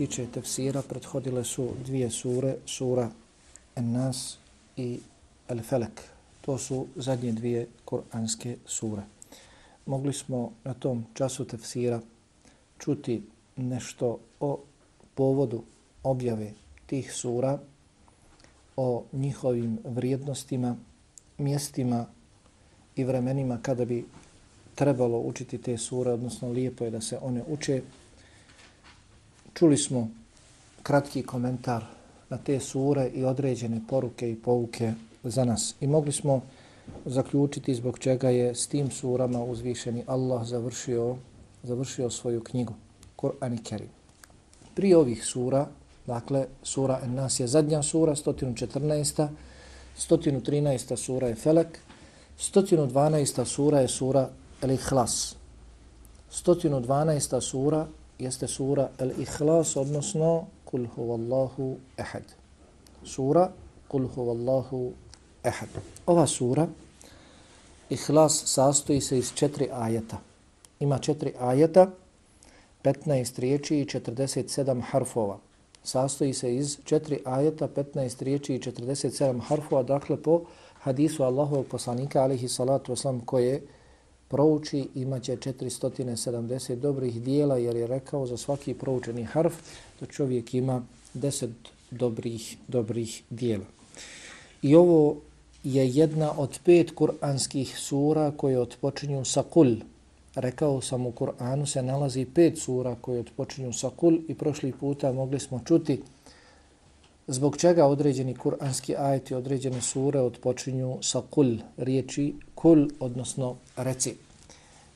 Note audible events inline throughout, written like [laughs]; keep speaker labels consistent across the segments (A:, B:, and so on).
A: tiče tefsira, prethodile su dvije sure, sura An-Nas i Al-Felek. To su zadnje dvije koranske sure. Mogli smo na tom času tefsira čuti nešto o povodu objave tih sura, o njihovim vrijednostima, mjestima i vremenima kada bi trebalo učiti te sure, odnosno lijepo je da se one uče. Čuli smo kratki komentar na te sure i određene poruke i pouke za nas. I mogli smo zaključiti zbog čega je s tim surama uzvišeni Allah završio, završio svoju knjigu, Kur'an i Kerim. Prije ovih sura, dakle, sura En Nas je zadnja sura, 114. 113. sura je Felek, 112. sura je sura El Ikhlas. 112. sura jeste sura Al-Ikhlas, odnosno Kul huvallahu ehad. Sura Kul huvallahu ehad. Ova sura Ikhlas sastoji se iz četiri ajeta. Ima četiri ajeta, 15 riječi i 47 harfova. Sastoji se iz četiri ajeta, 15 riječi i 47 harfova, dakle po hadisu Allahovog poslanika, alihi salatu wasalam, koje prouči, imaće 470 dobrih dijela, jer je rekao za svaki proučeni harf da čovjek ima 10 dobrih, dobrih dijela. I ovo je jedna od pet kuranskih sura koje otpočinju sa kul. Rekao sam u Kur'anu se nalazi pet sura koje otpočinju sa kul i prošli puta mogli smo čuti zbog čega određeni kuranski ajeti, određene sure odpočinju sa kul, riječi kul, odnosno reci.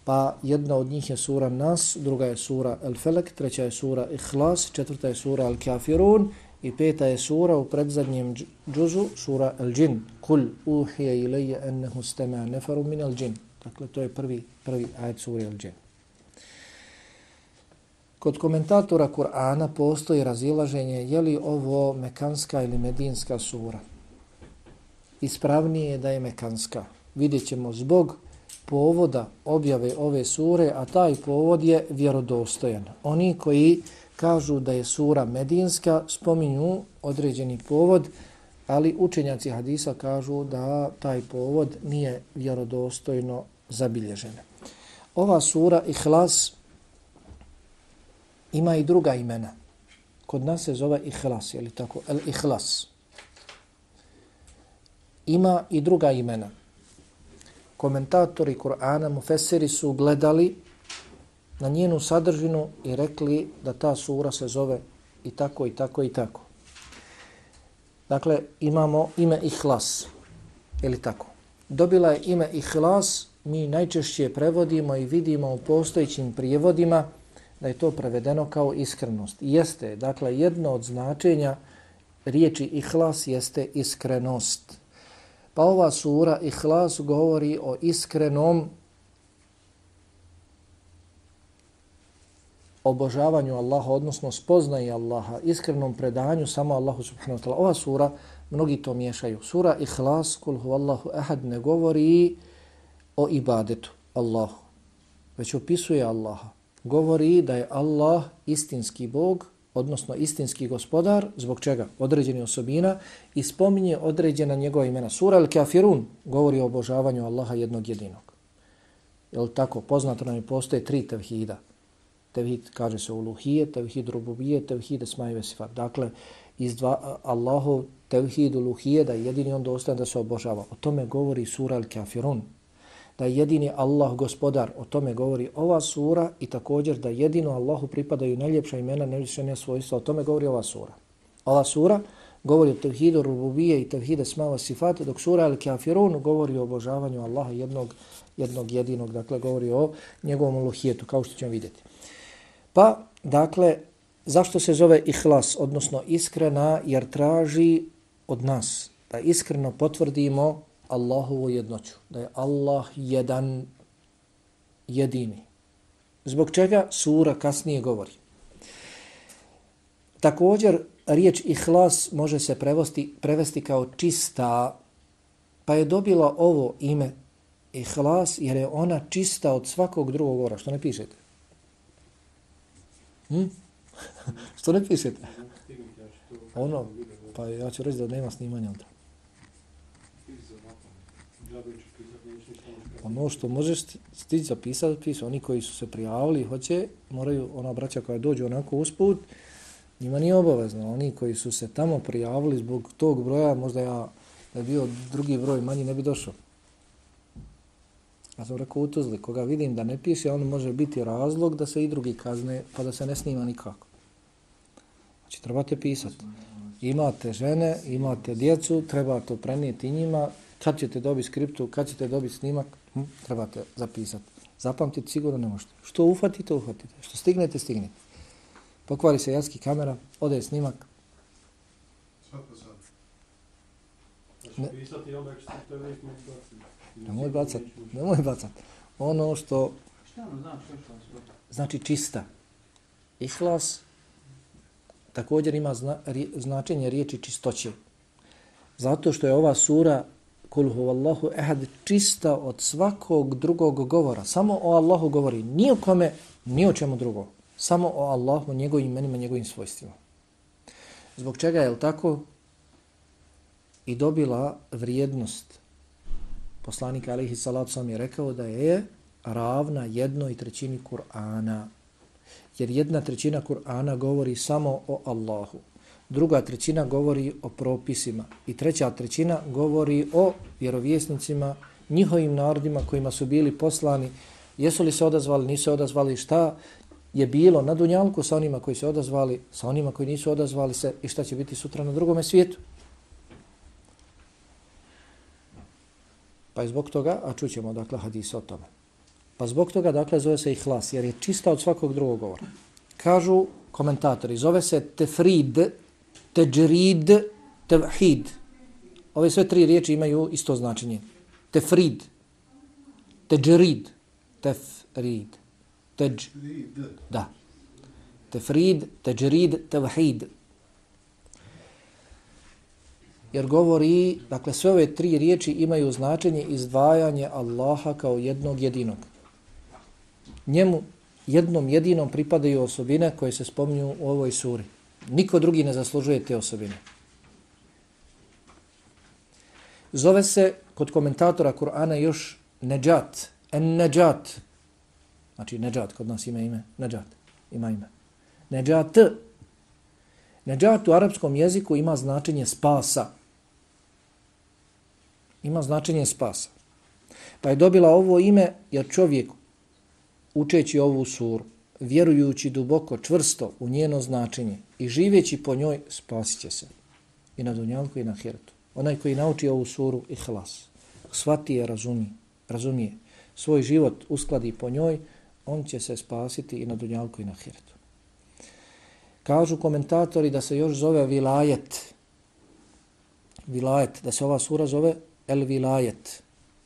A: Pa jedna od njih je sura Nas, druga je sura El Felek, treća je sura Ihlas, četvrta je sura Al Kafirun i peta je sura u predzadnjem džuzu, sura El Džin. Kul uhije ilaje ennehu stema nefaru min El Džin. Dakle, to je prvi, prvi ajet sura El Džin. Kod komentatora Kur'ana postoji razilaženje je li ovo mekanska ili medinska sura. Ispravnije je da je mekanska. Vidjet ćemo zbog povoda objave ove sure, a taj povod je vjerodostojan. Oni koji kažu da je sura medinska spominju određeni povod, ali učenjaci hadisa kažu da taj povod nije vjerodostojno zabilježen. Ova sura Ihlas ima i druga imena. Kod nas se zove Ihlas, je li tako? El Ihlas. Ima i druga imena komentatori Kur'ana, mufesiri su gledali na njenu sadržinu i rekli da ta sura se zove i tako i tako i tako. Dakle, imamo ime Ihlas, ili tako. Dobila je ime Ihlas, mi najčešće prevodimo i vidimo u postojićim prijevodima da je to prevedeno kao iskrenost. Jeste, dakle, jedno od značenja riječi Ihlas jeste iskrenost. Pa ova sura Ihlas govori o iskrenom obožavanju Allaha, odnosno spoznaji Allaha, iskrenom predanju samo Allahu subhanahu wa ta'ala. Ova sura, mnogi to miješaju. Sura Ihlas, kul huvallahu ahad, ne govori o ibadetu Allahu, već opisuje Allaha. Govori da je Allah istinski Bog, odnosno istinski gospodar, zbog čega? Određeni osobina i spominje određena njegova imena. Sura Al-Kafirun govori o obožavanju Allaha jednog jedinog. Je li tako? Poznato nam je postoje tri tevhida. Tevhid kaže se uluhije, tevhid rububije, tevhid esmajve sifat. Dakle, iz dva Allahu tevhid uluhije da jedini on dostan da se obožava. O tome govori sura Al-Kafirun da jedini Allah gospodar, o tome govori ova sura i također da jedino Allahu pripadaju najljepša imena, nevišenja svojstva, o tome govori ova sura. Ova sura govori o tevhidu rububije i tevhide smava sifate, dok sura Al-Kafirun govori o obožavanju Allaha jednog, jednog jedinog, dakle govori o njegovom uluhijetu, kao što ćemo vidjeti. Pa, dakle, zašto se zove ihlas, odnosno iskrena, jer traži od nas da iskreno potvrdimo Allahovu jednoću, da je Allah jedan jedini. Zbog čega sura kasnije govori. Također, riječ ihlas može se prevesti, prevesti kao čista, pa je dobila ovo ime ihlas jer je ona čista od svakog drugog ora. Što ne pišete? Hm? [laughs] Što ne pišete? Ono, pa ja ću reći da nema snimanja onda. Ono što možeš stići zapisati, pisati. Oni koji su se prijavili i hoće, moraju, ona braća koja dođu onako usput, njima nije obavezno. Oni koji su se tamo prijavili zbog tog broja, možda ja da je bio drugi broj manji, ne bi došao. Ja sam rekao u Tuzli, koga vidim da ne piše, on može biti razlog da se i drugi kazne, pa da se ne snima nikako. Znači, trebate pisati. Imate žene, imate djecu, treba to prenijeti njima. Kad ćete dobiti skriptu, kad ćete dobiti snimak, hm, trebate zapisati. Zapamtiti sigurno ne možete. Što ufatite, ufatite. Što stignete, stignete. Pokvari se jaski kamera, ode snimak. Sad pa sad. Ne. Nemoj bacat, nemoj bacat. Ono što... Ono znači čista. Ihlas također ima zna, ri, značenje riječi čistoće. Zato što je ova sura Kul huvallahu ehad čista od svakog drugog govora. Samo o Allahu govori. Ni o kome, ni o čemu drugo. Samo o Allahu, njegovim imenima, njegovim svojstvima. Zbog čega je tako i dobila vrijednost poslanik alihi salatu sam je rekao da je ravna jednoj trećini Kur'ana. Jer jedna trećina Kur'ana govori samo o Allahu. Druga trećina govori o propisima. I treća trećina govori o vjerovjesnicima, njihovim narodima kojima su bili poslani. Jesu li se odazvali, nisu odazvali, šta je bilo na Dunjalku sa onima koji se odazvali, sa onima koji nisu odazvali se i šta će biti sutra na drugome svijetu. Pa je zbog toga, a čućemo dakle hadis o tome. Pa zbog toga dakle zove se ihlas, jer je čista od svakog drugog govora. Kažu komentatori, zove se tefrid, teđrid, tevhid. Ove sve tri riječi imaju isto značenje. Tefrid, teđrid, tefrid, teđ, da. Tefrid, teđrid, tevhid jer govori, dakle sve ove tri riječi imaju značenje izdvajanje Allaha kao jednog jedinog. Njemu jednom jedinom pripadaju osobine koje se spominju u ovoj suri. Niko drugi ne zaslužuje te osobine. Zove se kod komentatora Kur'ana još Neđat, en Neđat. Znači Neđat, kod nas ima ime, Neđat, ima ime. Neđat. Neđat u arapskom jeziku ima značenje spasa ima značenje spasa. Pa je dobila ovo ime jer čovjek učeći ovu suru, vjerujući duboko, čvrsto u njeno značenje i živeći po njoj, spasit će se. I na dunjalku i na hirtu. Onaj koji nauči ovu suru, ihlas, shvati je, razumije, razumije, svoj život uskladi po njoj, on će se spasiti i na dunjalku i na hirtu. Kažu komentatori da se još zove vilajet, vilajet, da se ova sura zove el vilajet.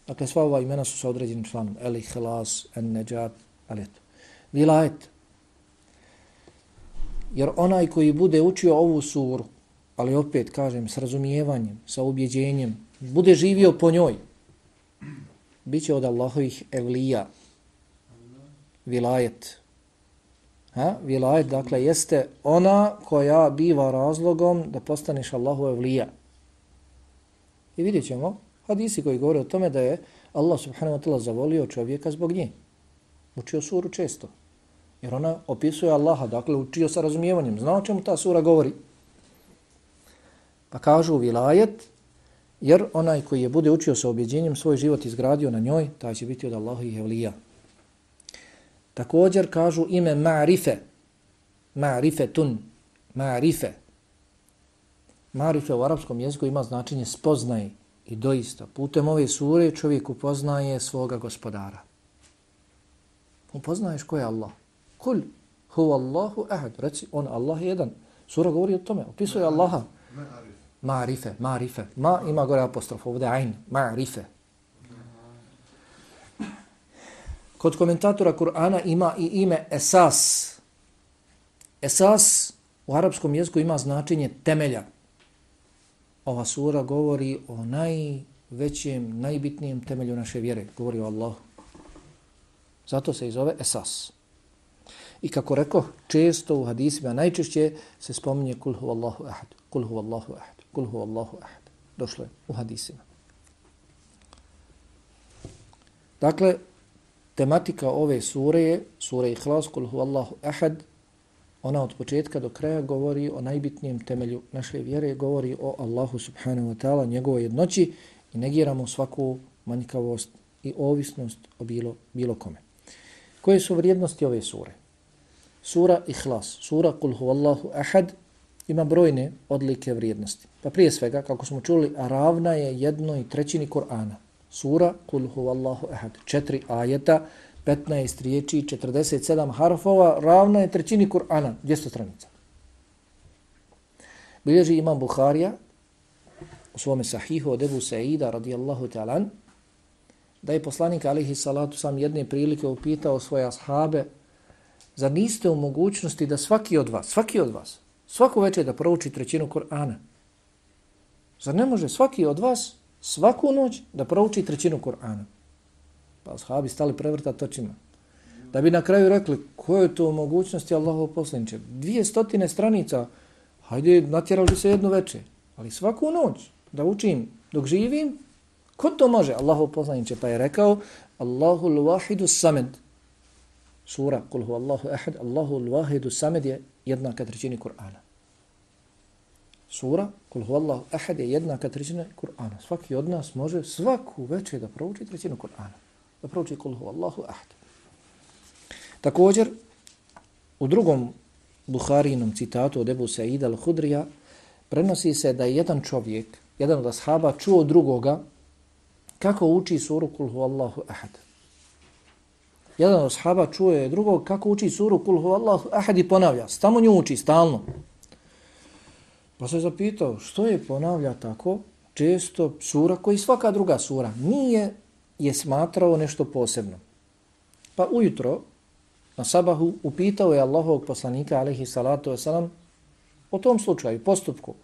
A: Dakle, sva ova imena su sa određenim članom. El ihlas, en neđat, ali eto. Vilajet. Jer onaj koji bude učio ovu suru, ali opet kažem, s razumijevanjem, sa ubjeđenjem, bude živio po njoj, bit će od Allahovih evlija. Vilajet. Ha? Vilajet, dakle, jeste ona koja biva razlogom da postaneš Allahu evlija. I vidjet ćemo, Hadisi koji govore o tome da je Allah subhanahu wa ta'ala zavolio čovjeka zbog nje. Učio suru često. Jer ona opisuje Allaha, dakle učio sa razumijevanjem. Zna o čemu ta sura govori? Pa kažu vilajet, jer onaj koji je bude učio sa objeđenjem svoj život izgradio na njoj, taj će biti od Allaha i Hevlija. Također kažu ime Ma'rife, Ma'rife tun, Ma'rife. Ma'rife u arapskom jeziku ima značenje spoznaj, I doista, putem ove sure čovjek upoznaje svoga gospodara. Upoznaješ ko je Allah. Kul, huwa Allahu ahad. Reci, on Allah je jedan. Sura govori o tome, opisuje Allaha. Ma'rife, ma'rife. Ma ima gore apostrof, ovdje ain, ma'rife. Kod komentatora Kur'ana ima i ime esas. Esas u arapskom jeziku ima značenje temelja ova sura govori o najvećem, najbitnijem temelju naše vjere. Govori o Allahu. Zato se i zove Esas. I kako rekao, često u hadisima, najčešće se spominje kul huvallahu ahad, kul huvallahu ahad, kul huvallahu ahad. Došlo je u hadisima. Dakle, tematika ove sure je, sure Ihlas, kul huvallahu ahad, ona od početka do kraja govori o najbitnijem temelju naše vjere, govori o Allahu subhanahu wa ta'ala, njegovoj jednoći i negiramo svaku manjkavost i ovisnost o bilo, bilo kome. Koje su vrijednosti ove sure? Sura Ihlas, sura Kul huvallahu ahad, ima brojne odlike vrijednosti. Pa prije svega, kako smo čuli, ravna je jednoj trećini Kur'ana. Sura Kul huvallahu ahad, četiri ajeta, 15 riječi, 47 harfova, ravna je trećini Kur'ana, 200 stranica. Bilježi imam Bukharija u svome sahihu od Ebu Sa'ida radijallahu ta'ala da je poslanik alihi salatu sam jedne prilike upitao svoje ashabe zar niste u mogućnosti da svaki od vas, svaki od vas, svaku večer da prouči trećinu Kur'ana? Zar ne može svaki od vas svaku noć da prouči trećinu Kur'ana? Pa ashabi stali prevrtati očima. Da bi na kraju rekli, koje je to mogućnosti Allahov poslaniče? Dvije stotine stranica, hajde, natjerali se jednu večer. Ali svaku noć da učim dok živim, ko to može? Allahov poslaniče pa je rekao, Allahul wahidu samed. Sura, kul hu Allahu ahad, Allahu l-wahidu samed je jednaka trećini Kur'ana. Sura, kul hu Allahu ahad je jednaka trećina Kur'ana. Svaki od nas može svaku večer da prouči trećinu Kur'ana da prouči kul hu Allahu ahad. Također, u drugom Buharinom citatu od Ebu Sa'ida al-Hudrija prenosi se da je jedan čovjek, jedan od ashaba, čuo drugoga kako uči suru kul hu Allahu ahad. Jedan od sahaba čuje drugog kako uči suru kul hu Allahu ahad i ponavlja. Stamo nju uči, stalno. Pa se zapitao što je ponavlja tako često sura koji svaka druga sura nije je smatrao nešto posebno. Pa ujutro na sabahu upitao je Allahovog poslanika alaihi salatu wasalam o tom slučaju, postupku.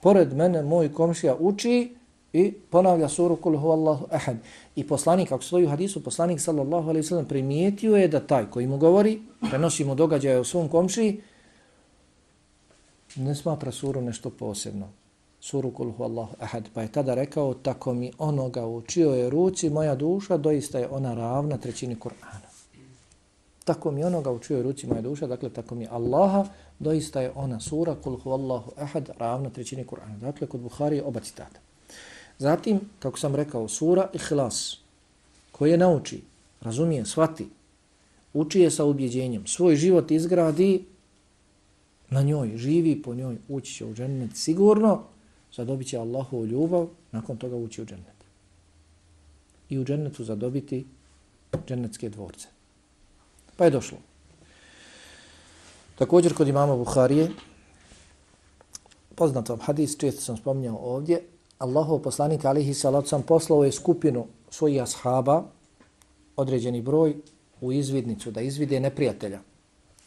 A: Pored mene moj komšija uči i ponavlja suru kul huvallahu ahad. I poslanik, ako stoji u hadisu, poslanik sallallahu alaihi sallam primijetio je da taj koji mu govori, prenosi mu događaje u svom komšiji, ne smatra suru nešto posebno suru kul huvallahu Allah ahad. Pa je tada rekao, tako mi onoga u čijoj ruci moja duša, doista je ona ravna trećini Kur'ana. Tako mi onoga u čijoj ruci moja duša, dakle, tako mi Allaha, doista je ona sura kul huvallahu ahad, ravna trećini Kur'ana. Dakle, kod Buhari oba citata. Zatim, kako sam rekao, sura Ihlas, koje nauči, razumije, svati, uči je sa ubjeđenjem, svoj život izgradi na njoj, živi po njoj, ući će u džennet sigurno, zadobit će Allahovu ljubav, nakon toga ući u džennet. I u džennetu zadobiti džennetske dvorce. Pa je došlo. Također kod imama Buharije, poznat vam hadis, često sam spominjao ovdje, Allahov poslanik alihi salat sam poslao je skupinu svojih ashaba, određeni broj, u izvidnicu, da izvide neprijatelja.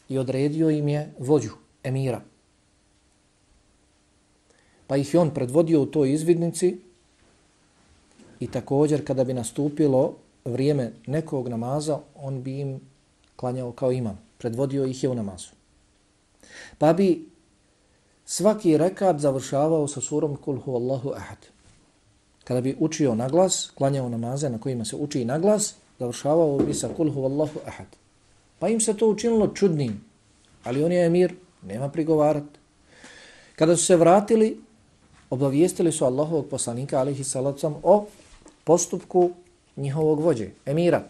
A: I odredio im je vođu, emira, pa ih on predvodio u toj izvidnici i također kada bi nastupilo vrijeme nekog namaza, on bi im klanjao kao imam. Predvodio ih je u namazu. Pa bi svaki rekat završavao sa surom Kul Allahu ahad. Kada bi učio na glas, klanjao namaze na kojima se uči na glas, završavao bi sa Kul Allahu ahad. Pa im se to učinilo čudnim, ali on je emir, nema prigovarat. Kada su se vratili, obavijestili su Allahovog poslanika alihi salacom o postupku njihovog vođe, emira.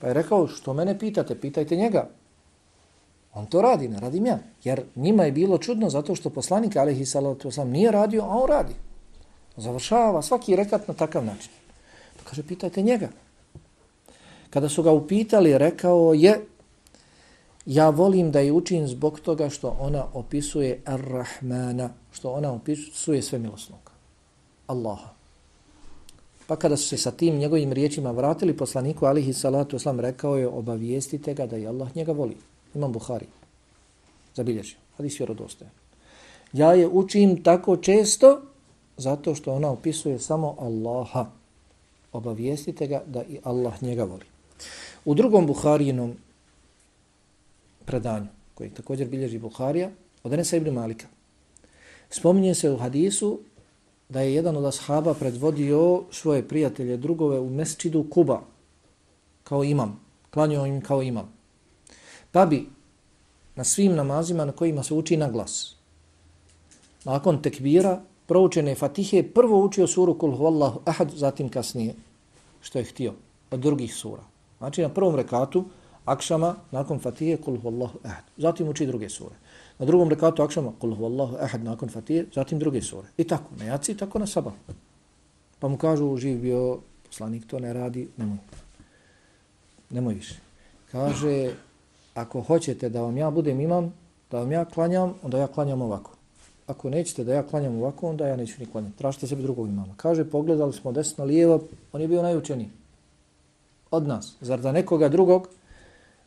A: Pa je rekao, što mene pitate, pitajte njega. On to radi, ne radim ja. Jer njima je bilo čudno zato što poslanik alihi salacom nije radio, a on radi. Završava svaki rekat na takav način. Pa kaže, pitajte njega. Kada su ga upitali, rekao je, Ja volim da je učim zbog toga što ona opisuje Ar-Rahmana, što ona opisuje sve milosnog. Allaha. Pa kada su se sa tim njegovim riječima vratili poslaniku alihi salatu oslam, rekao je obavijestite ga da je Allah njega voli. Imam Buhari. Zabilježio. Hadis vjerodostojan. Ja je učim tako često zato što ona opisuje samo Allaha. Obavijestite ga da i Allah njega voli. U drugom Buharijinom predanju, koji također bilježi Buharija, od Enesa ibn Malika. Spominje se u hadisu da je jedan od ashaba predvodio svoje prijatelje, drugove u mesčidu Kuba, kao imam, klanio im kao imam. Pa bi na svim namazima na kojima se uči na glas, nakon tekbira, proučene fatihe, prvo učio suru Kul huvallahu Ahad, zatim kasnije, što je htio, od drugih sura. Znači na prvom rekatu, akšama, nakon fatihe, Kul huvallahu Ahad. Zatim uči druge sure. Na drugom rekatu akšama, Kul huvallahu Ahad, nakon fatihe, zatim druge sure. I tako, na jaci, tako na sabah. Pa mu kažu, živ bio poslanik, to ne radi, nemoj. Nemoj više. Kaže, ako hoćete da vam ja budem imam, da vam ja klanjam, onda ja klanjam ovako ako nećete da ja klanjam ovako, onda ja neću ni klanjati. Tražite sebi drugog imama. Kaže, pogledali smo desno, lijevo, on je bio najučeniji. Od nas. Zar da nekoga drugog,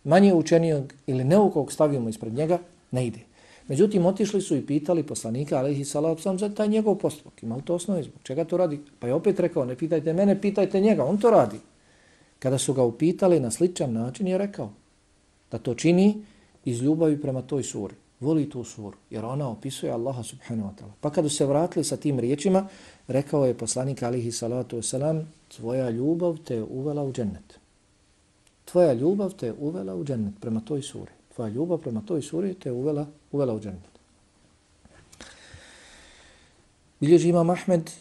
A: manje učenijog ili neukog stavimo ispred njega, ne ide. Međutim, otišli su i pitali poslanika, ali i sam za taj njegov postupak. Ima to osnovi zbog čega to radi? Pa je opet rekao, ne pitajte mene, pitajte njega, on to radi. Kada su ga upitali na sličan način, je rekao da to čini iz ljubavi prema toj suri voli tu suru, jer ona opisuje Allaha subhanahu wa ta'ala. Pa kada se vratili sa tim riječima, rekao je poslanik alihi salatu wasalam, tvoja ljubav te je uvela u džennet. Tvoja ljubav te je uvela u džennet prema toj suri. Tvoja ljubav prema toj suri te je uvela, uvela u džennet. Bilježi imam Ahmed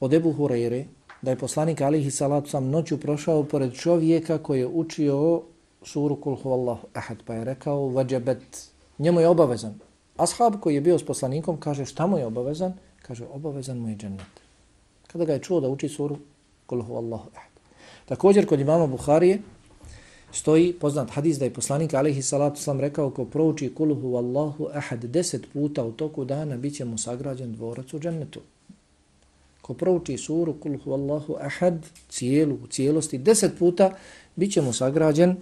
A: od Ebu Hureyre, da je poslanik alihi salatu sam noću prošao pored čovjeka koji je učio suru kul huvallahu ahad, pa je rekao vađabet, njemu je obavezan. Ashab koji je bio s poslanikom kaže šta mu je obavezan? Kaže obavezan mu je džennet. Kada ga je čuo da uči suru kul huvallahu ahad. Također kod imama Buharije stoji poznat hadis da je poslanik alihi salatu sam rekao ko prouči kul huvallahu ahad deset puta u toku dana bit će mu sagrađen dvorac u džennetu. Ko prouči suru kul huvallahu ahad cijelu, u cijelosti deset puta bit će mu sagrađen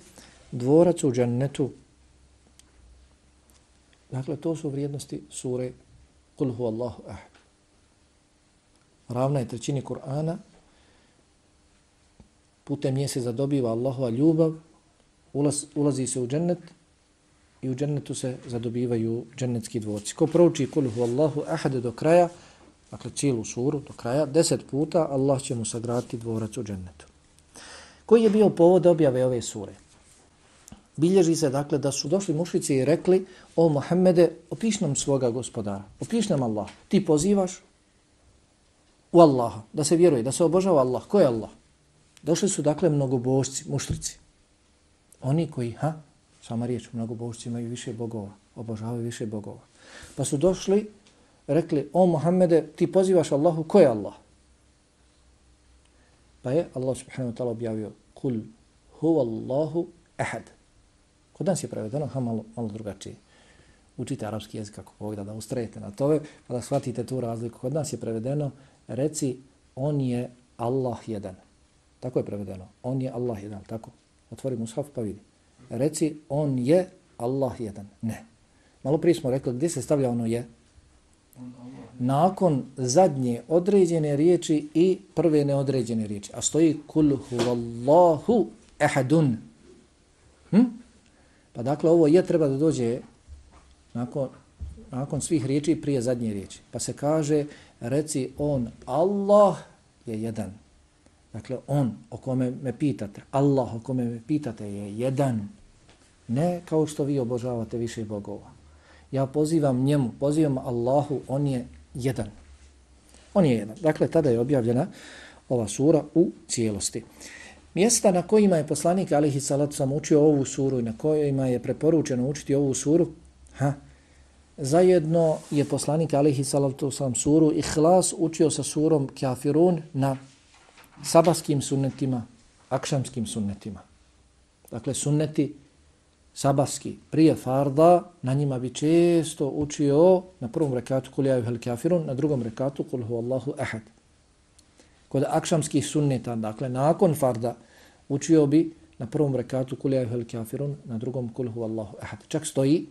A: dvorac u džennetu. Dakle, to su vrijednosti sure Kul huvallahu ahad. Ravna je trećini Kur'ana. Putem nje se zadobiva Allahova ljubav. Ulaz, ulazi se u džennet i u džennetu se zadobivaju džennetski dvorci. Ko prouči Kul huvallahu ahad do kraja, dakle cijelu suru do kraja, deset puta Allah će mu sagrati dvorac u džennetu. Koji je bio povod objave ove sure? Bilježi se dakle da su došli mušici i rekli o Muhammede, opiš nam svoga gospodara, opiš nam Allah. Ti pozivaš u Allaha, da se vjeruje, da se obožava Allah. Ko je Allah? Došli su dakle mnogobožci, mušlici. Oni koji, ha, sama riječ, mnogobožci imaju više bogova, obožavaju više bogova. Pa su došli, rekli, o Muhammede, ti pozivaš Allahu, ko je Allah? Pa je Allah subhanahu wa ta'ala objavio, kul huwa Allahu ahad. Kod nas je prevedeno, ha, malo, malo drugačije. Učite arapski jezik kako povijeda, da ustrajete na tove, pa da shvatite tu razliku. Kod nas je prevedeno, reci, on je Allah jedan. Tako je prevedeno. On je Allah jedan, tako. Otvori mushaf pa vidi. Reci, on je Allah jedan. Ne. Malo prije smo rekli, gdje se stavlja ono je? Nakon zadnje određene riječi i prve neodređene riječi. A stoji kul huvallahu ehadun. Hm? Pa dakle, ovo je treba da dođe nakon, nakon svih riječi prije zadnje riječi. Pa se kaže, reci on, Allah je jedan. Dakle, on o kome me pitate, Allah o kome me pitate je jedan. Ne kao što vi obožavate više bogova. Ja pozivam njemu, pozivam Allahu, on je jedan. On je jedan. Dakle, tada je objavljena ova sura u cijelosti. Mjesta na kojima je poslanik alihi salatu sam učio ovu suru i na kojima je preporučeno učiti ovu suru, ha, zajedno je poslanik alihi salatu sam suru Ihlas učio sa surom Kafirun na sabaskim sunnetima, akšamskim sunnetima. Dakle, sunneti sabaski prije farda, na njima bi često učio na prvom rekatu kul jaju hel kafirun, na drugom rekatu kul hu Allahu ahad kod akšamskih sunneta, dakle nakon farda, učio bi na prvom rekatu kul jahel kafirun, na drugom kul hu Allahu ahad. Čak stoji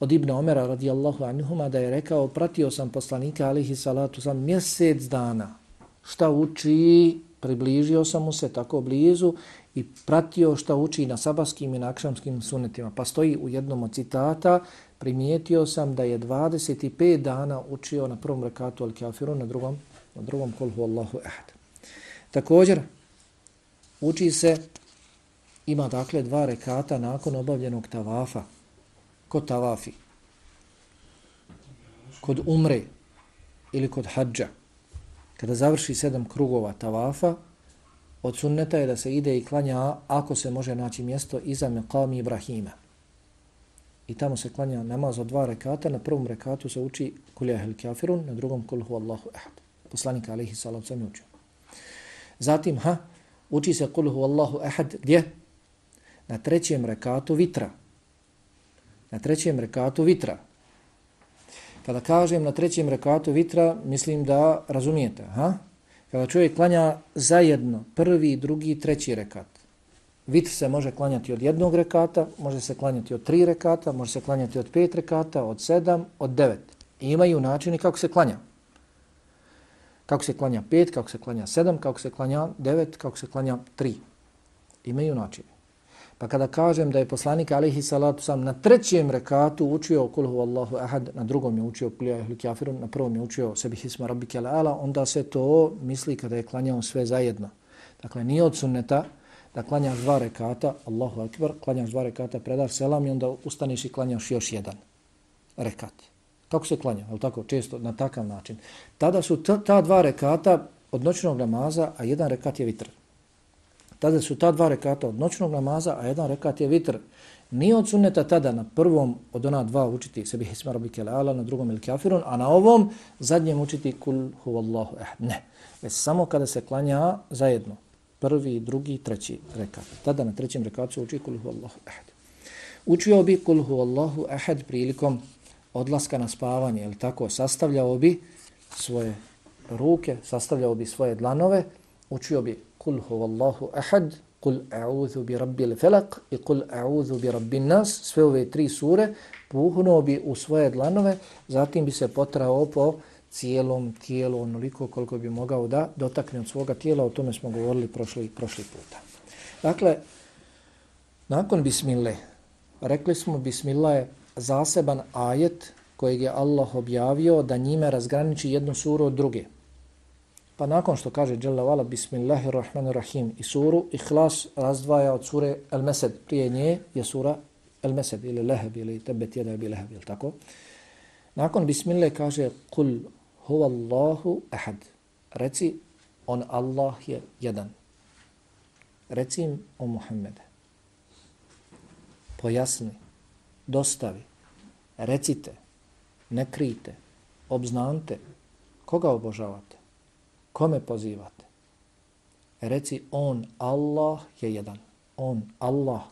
A: od Ibn Omera radijallahu anhuma da je rekao, pratio sam poslanika alihi salatu sam mjesec dana, šta uči približio sam mu se tako blizu i pratio šta uči na sabaskim i na akšamskim sunetima. Pa stoji u jednom od citata, primijetio sam da je 25 dana učio na prvom rekatu Al-Kafiru, na drugom, na drugom kolhu Allahu Ahad. Također, uči se, ima dakle dva rekata nakon obavljenog tavafa. Kod tavafi? Kod umre ili kod hađa. Kada završi sedam krugova tavafa, od sunneta je da se ide i klanja ako se može naći mjesto iza meqami Ibrahima. I tamo se klanja namaz od dva rekata. Na prvom rekatu se uči Kuljahel kafirun, na drugom Kulhu Allahu Ehad. Poslanik alaihi salam sam učio. Zatim, ha, uči se Kulhu Allahu Ehad gdje? Na trećem rekatu vitra. Na trećem rekatu vitra. Kada kažem na trećem rekatu vitra, mislim da razumijete. Ha? Kada čovjek klanja zajedno prvi, drugi, treći rekat. Vitr se može klanjati od jednog rekata, može se klanjati od tri rekata, može se klanjati od pet rekata, od sedam, od devet. I imaju načini kako se klanja. Kako se klanja pet, kako se klanja sedam, kako se klanja devet, kako se klanja tri. Imaju načini. Pa kada kažem da je poslanik alaihi salatu sam na trećem rekatu učio kulhu Allahu ahad, na drugom je učio kulja ehli kafirun, na prvom je učio sebi hisma rabbi ala, onda se to misli kada je klanjao sve zajedno. Dakle, nije od sunneta da klanjaš dva rekata, Allahu akbar, klanjaš dva rekata, predaš selam i onda ustaneš i klanjaš još jedan rekat. Kako se klanja? Je tako? Često na takav način. Tada su ta, ta dva rekata od noćnog namaza, a jedan rekat je vitr. Tada su ta dva rekata od noćnog namaza, a jedan rekat je vitr. Nije od sunneta tada na prvom od ona dva učiti sebi hisma rabike kelala, na drugom il kafirun, a na ovom zadnjem učiti kul huvallahu ehad. Ne. Već samo kada se klanja zajedno. Prvi, drugi, treći rekat. Tada na trećem rekatu uči kul huvallahu ehad. Učio bi kul huvallahu ehad prilikom odlaska na spavanje, ili tako, sastavljao bi svoje ruke, sastavljao bi svoje dlanove, učio bi kul huvallahu ahad, kul a'udhu bi rabbil felak i kul a'udhu bi rabbin nas, sve ove tri sure, puhnuo bi u svoje dlanove, zatim bi se potrao po cijelom tijelu onoliko koliko bi mogao da dotakne od svoga tijela, o tome smo govorili prošli, prošli puta. Dakle, nakon bismille, rekli smo bismillah je zaseban ajet kojeg je Allah objavio da njime razgraniči jednu suru od druge. Pa nakon što kaže Jalla vala Bismillahirrahmanirrahim i suru Ihlas razdvaja od sure El Mesed. Prije nje je sura El Mesed ili Leheb ili Tebet jeda bi Leheb, ili tako? Nakon Bismillah kaže Kul huvallahu ahad. Reci on Allah je jedan. Reci im o Muhammede. Pojasni, dostavi, recite, ne krijte, obznante, koga obožavate? Kome pozivate? Reci on, Allah je jedan. On, Allah.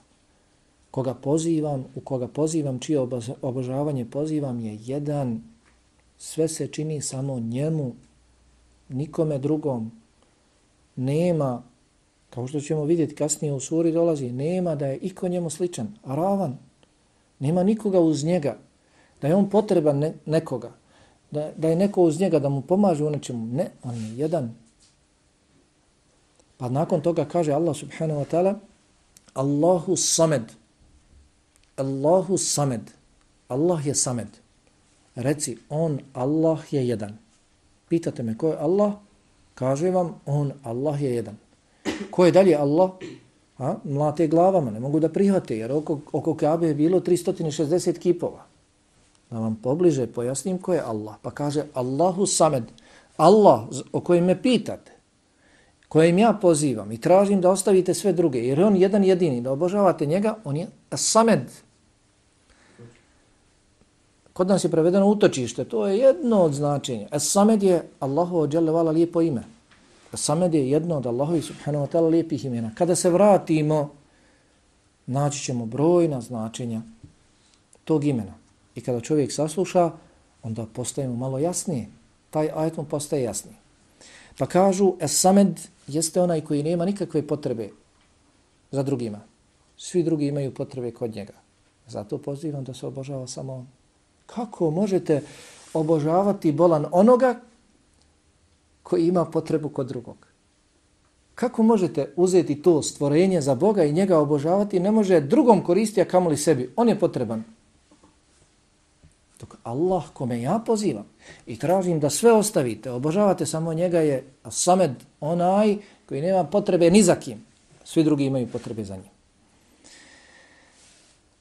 A: Koga pozivam, u koga pozivam, čije obožavanje pozivam je jedan. Sve se čini samo njemu, nikome drugom. Nema, kao što ćemo vidjeti kasnije u suri dolazi, nema da je iko njemu sličan, ravan. Nema nikoga uz njega, da je on potreban ne, nekoga da, da je neko uz njega da mu pomaže u nečemu. Ne, on je jedan. Pa nakon toga kaže Allah subhanahu wa ta'ala Allahu samed. Allahu samed. Allah je samed. Reci, on, Allah je jedan. Pitate me ko je Allah? Kaže vam, on, Allah je jedan. Ko je dalje Allah? A, mlate glavama, ne mogu da prihvate, jer oko, oko Kabe je bilo 360 kipova da vam pobliže pojasnim ko je Allah. Pa kaže Allahu samed, Allah o kojem me pitate, kojem ja pozivam i tražim da ostavite sve druge, jer on jedan jedini, da obožavate njega, on je samed. Kod nas je prevedeno utočište, to je jedno od značenja. Es samed je Allahu ođele vala lijepo ime. Es samed je jedno od Allahovi subhanahu wa ta'ala lijepih imena. Kada se vratimo, naći ćemo brojna značenja tog imena. I kada čovjek sasluša, onda postaje mu malo jasnije. Taj ajet mu postaje jasniji. Pa kažu, Es-Samed jeste onaj koji nema nikakve potrebe za drugima. Svi drugi imaju potrebe kod njega. Zato pozivam da se obožava samo on. Kako možete obožavati bolan onoga koji ima potrebu kod drugog? Kako možete uzeti to stvorenje za Boga i njega obožavati, ne može drugom koristiti, a kamoli sebi. On je potreban. Dok Allah kome ja pozivam i tražim da sve ostavite, obožavate samo njega je samed onaj koji nema potrebe ni za kim. Svi drugi imaju potrebe za njim.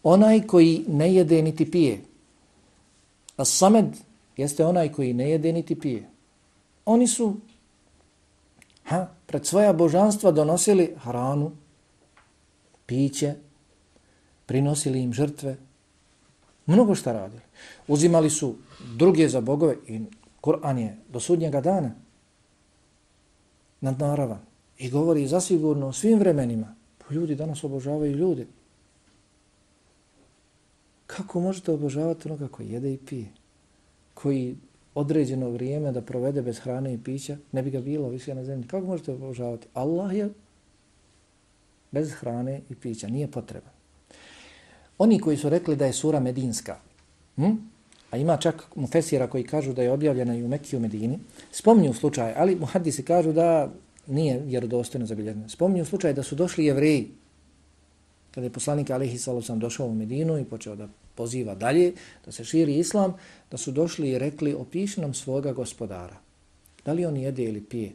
A: Onaj koji ne jede niti pije. A samed jeste onaj koji ne jede niti pije. Oni su ha, pred svoja božanstva donosili hranu, piće, prinosili im žrtve, mnogo šta radili. Uzimali su druge za bogove i Kur'an je do sudnjega dana nadnaravan i govori zasigurno o svim vremenima. Pa ljudi danas obožavaju ljude. Kako možete obožavati onoga koji jede i pije? Koji određeno vrijeme da provede bez hrane i pića, ne bi ga bilo više na zemlji. Kako možete obožavati? Allah je bez hrane i pića, nije potreban. Oni koji su rekli da je sura medinska, hm? a ima čak mufesira koji kažu da je objavljena i u Mekiju u Medini, Spomnju slučaj, ali muhadisi kažu da nije vjerodostojno zabilježeno. Spomnju slučaj da su došli jevreji, kada je poslanik Alihi Salusan došao u Medinu i počeo da poziva dalje, da se širi islam, da su došli i rekli, opiši nam svoga gospodara. Da li on jede ili pije?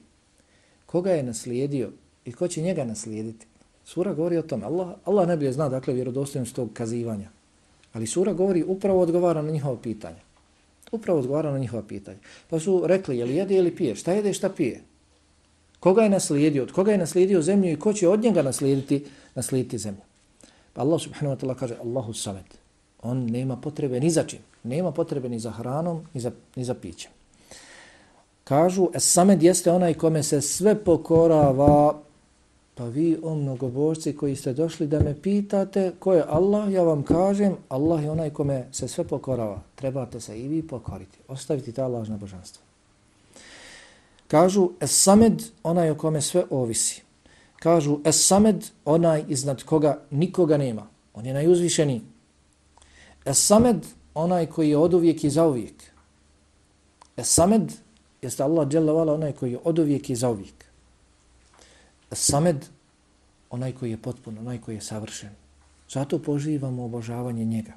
A: Koga je naslijedio i ko će njega naslijediti? Sura govori o tome. Allah, Allah ne bi zna, dakle, vjerodostojnost tog kazivanja. Ali sura govori, upravo odgovara na njihova pitanja. Upravo odgovara na njihova pitanja. Pa su rekli, je li jede ili pije? Šta jede i šta pije? Koga je naslijedio? Od koga je naslijedio zemlju i ko će od njega naslijediti, naslijediti zemlju? Pa Allah subhanahu wa ta'ala kaže, Allahu samet. On nema potrebe ni za čim. Nema potrebe ni za hranom, ni za, ni za pićem. Kažu, es samed jeste onaj kome se sve pokorava Pa vi, o mnogobožci koji ste došli da me pitate ko je Allah, ja vam kažem, Allah je onaj kome se sve pokorava. Trebate se i vi pokoriti. Ostaviti ta lažna božanstva. Kažu, es samed, onaj o kome sve ovisi. Kažu, es samed, onaj iznad koga nikoga nema. On je najuzvišeniji. Es samed, onaj koji je od uvijek i za uvijek. Es samed, jeste Allah, onaj koji je od uvijek i za uvijek. Samed, onaj koji je potpuno, onaj koji je savršen. Zato poživamo obožavanje njega.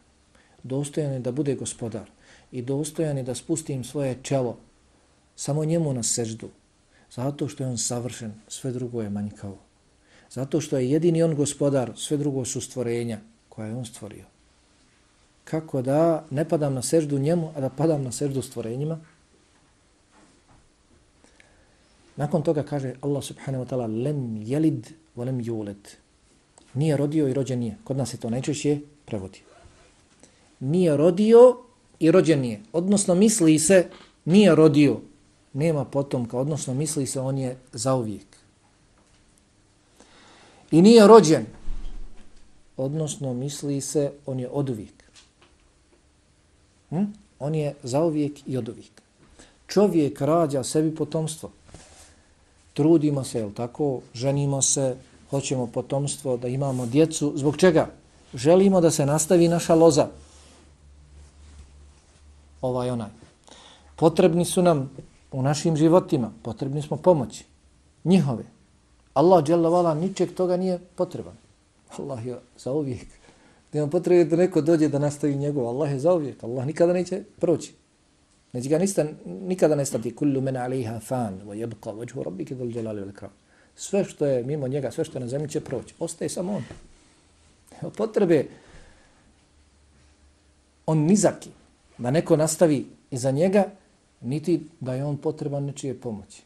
A: Dostojan je da bude gospodar i dostojan je da spustim svoje čelo samo njemu na seždu. Zato što je on savršen, sve drugo je manjkavo. Zato što je jedini on gospodar, sve drugo su stvorenja koje je on stvorio. Kako da ne padam na seždu njemu, a da padam na seždu stvorenjima? Nakon toga kaže Allah subhanahu wa ta'ala lem jelid wa lem. Nije rodio i rođen nije. Kod nas se to najčešće prevodi. Nije rodio i rođen nije. Odnosno misli se nije rodio. Nema potomka. Odnosno misli se on je zauvijek. I nije rođen. Odnosno misli se on je oduvijek. Hm? On je zauvijek i oduvijek. Čovjek rađa sebi potomstvo trudimo se, jel tako, ženimo se, hoćemo potomstvo, da imamo djecu. Zbog čega? Želimo da se nastavi naša loza. Ovaj onaj. Potrebni su nam u našim životima, potrebni smo pomoći. Njihove. Allah, djela vala, ničeg toga nije potreban. Allah je za uvijek. Nema potrebe da neko dođe da nastavi njegov. Allah je za uvijek. Allah nikada neće proći. Znači ga nista, nikada nestati. Kullu men aliha fan, wa yabqa vajhu rabbike dhul jalali wal ikram. Sve što je mimo njega, sve što je na zemlji će proći. Ostaje samo on. Evo potrebe on nizaki da neko nastavi iza njega, niti da je on potreban nečije pomoći.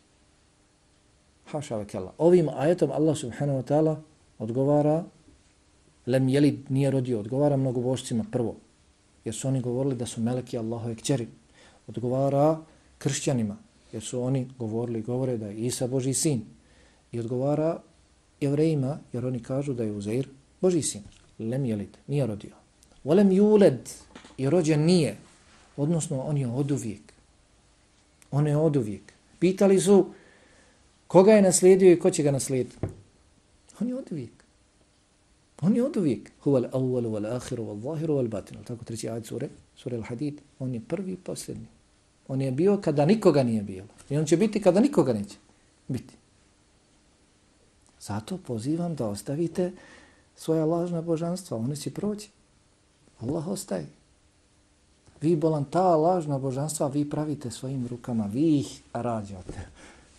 A: Haša vakela. Ovim ajetom Allah subhanahu wa ta'ala odgovara lem jelid nije rodio, odgovara mnogo bošcima prvo. Jer su oni govorili da su meleki Allahove kćeri odgovara kršćanima, jer su oni govorili i govore da je Isa Boži sin. I odgovara jevrejima, jer oni kažu da je Uzair Boži sin. Lem jelid, nije rodio. Volem juled, i rođen nije. Odnosno, on je od uvijek. On je od uvijek. Pitali su koga je naslijedio i ko će ga naslijediti. On je od uvijek. On je od uvijek. Huval awwalu, wal akhiru wal zahiru wal batin. Tako treći ajed sure, sure al-hadid. On je prvi i posljednji. On je bio kada nikoga nije bilo. I on će biti kada nikoga neće biti. Zato pozivam da ostavite svoja lažna božanstva, Oni će proći. Allah ostaje. Vi bolan ta lažna božanstva vi pravite svojim rukama, vi ih rađate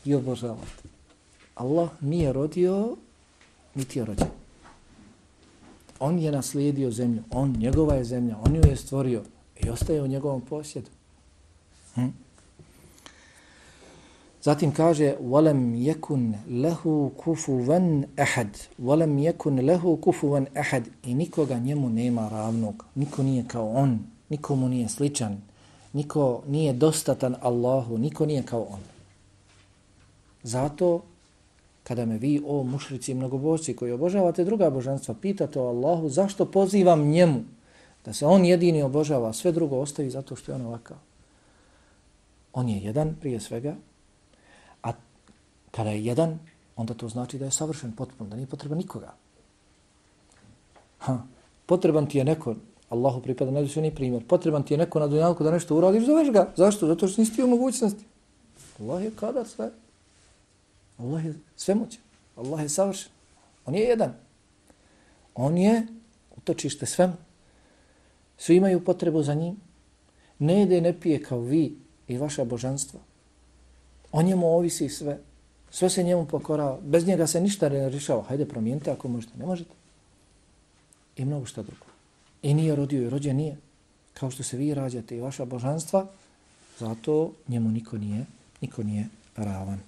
A: i obožavate. Allah nije rodio, niti je rođen. On je naslijedio zemlju, on, njegova je zemlja, on ju je stvorio i ostaje u njegovom posjedu. Hm? Zatim kaže وَلَمْ يَكُنْ لَهُ كُفُوًا أَحَدٍ وَلَمْ يَكُنْ لَهُ كُفُوًا أَحَدٍ I nikoga njemu nema ravnog. Niko nije kao on. Niko mu nije sličan. Niko nije dostatan Allahu. Niko nije kao on. Zato kada me vi, o mušrici i mnogobožci koji obožavate druga božanstva, pitate o Allahu zašto pozivam njemu da se on jedini obožava, sve drugo ostavi zato što je on ovakav. On je jedan prije svega, a Kada je jedan, onda to znači da je savršen potpuno, da nije potreban nikoga. Ha. Potreban ti je neko, Allahu pripada najvišeni primjer, potreban ti je neko na dunjalku da nešto uradiš, zoveš ga. Zašto? Zato što nisi ti u mogućnosti. Allah je kadar sve. Allah je svemoćan. Allah je savršen. On je jedan. On je utočište svemu. Svi imaju potrebu za njim. Ne jede, ne pije kao vi i vaša božanstva. O njemu ovisi sve. Sve se njemu pokorava. Bez njega se ništa ne rješava. Hajde, promijenite ako možete. Ne možete. I mnogo što drugo. I nije rodio i rođen nije. Kao što se vi rađate i vaša božanstva, zato njemu niko nije, niko nije ravan.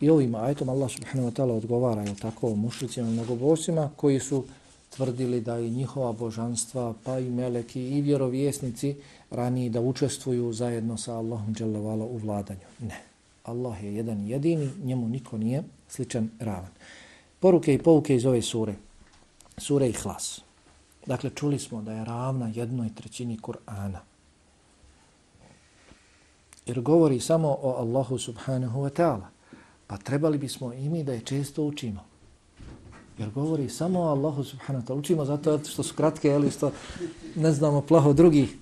A: I ovim ajetom Allah subhanahu wa ta'ala odgovara, je tako, mušlicima i koji su tvrdili da i njihova božanstva, pa i meleki i vjerovjesnici raniji da učestvuju zajedno sa Allahom u vladanju. Ne. Allah je jedan jedini, njemu niko nije sličan ravan. Poruke i pouke iz ove sure. Sure Ihlas. Dakle, čuli smo da je ravna jednoj trećini Kur'ana. Jer govori samo o Allahu subhanahu wa ta'ala. Pa trebali bismo i mi da je često učimo. Jer govori samo o Allahu subhanahu wa ta'ala. Učimo zato što su kratke, ali što ne znamo plaho drugih.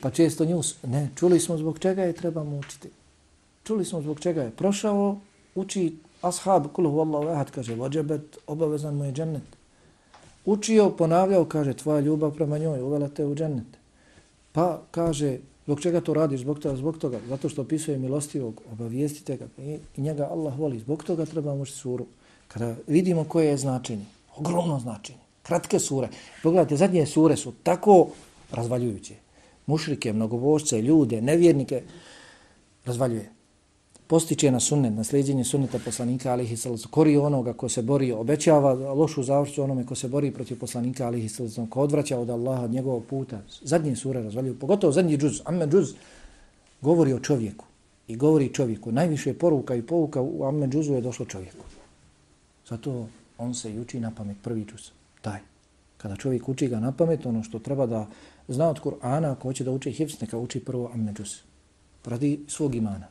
A: Pa često nju... Ne, čuli smo zbog čega je trebamo učiti. Čuli smo zbog čega je prošao, uči ashab, kuluhu Allahu ahad, kaže, vođebet, obavezan mu je džennet. Učio, ponavljao, kaže, tvoja ljubav prema njoj, uvela te u džennet. Pa, kaže, zbog čega to radiš, zbog toga, zbog toga, zato što opisuje milostivog, obavijestite ga, i, njega Allah voli, zbog toga trebamo učiti suru. Kada vidimo koje je značenje, ogromno značenje, kratke sure, pogledajte, zadnje sure su tako razvaljujuće. Mušrike, mnogobožce, ljude, nevjernike, razvaljuje postiče na sunnet, na sljeđenje sunneta poslanika alihi sallam, kori onoga ko se bori, obećava lošu završću onome ko se bori protiv poslanika alihi sallam, ko odvraća od Allaha, od njegovog puta. Zadnje sure razvaljuju, pogotovo zadnji džuz, amme džuz, govori o čovjeku i govori čovjeku. Najviše poruka i pouka u amme džuzu je došlo čovjeku. Zato on se uči na pamet prvi džuz, taj. Kada čovjek uči ga na pamet, ono što treba da zna od Kur'ana, ako hoće da uči hifz, neka uči prvo amme džuz. Radi svog imana.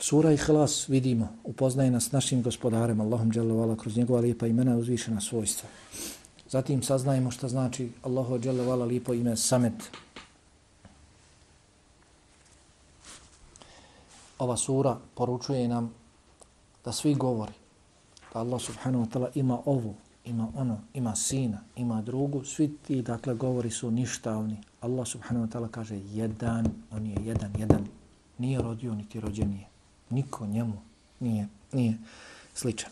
A: Sura Ihlas vidimo, upoznaje nas našim gospodarem, Allahom dželevala, kroz njegova lijepa imena uzvišena svojstva. Zatim saznajemo šta znači Allahu dželevala lijepo ime Samet. Ova sura poručuje nam da svi govori da Allah subhanahu wa ta'ala ima ovu, ima ono, ima sina, ima drugu, svi ti dakle govori su ništavni. Allah subhanahu wa ta'ala kaže jedan, on je jedan, jedan, nije rodio niti rođen je. niko njemu nije, nije sličan.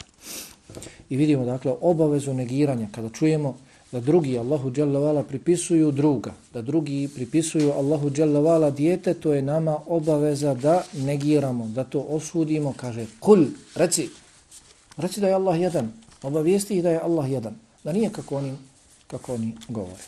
A: I vidimo dakle obavezu negiranja kada čujemo da drugi Allahu dželle pripisuju druga, da drugi pripisuju Allahu dželle dijete, to je nama obaveza da negiramo, da to osudimo, kaže kul, reci, reci da je Allah jedan, obavijesti ih da je Allah jedan, da nije kako oni, kako oni govore.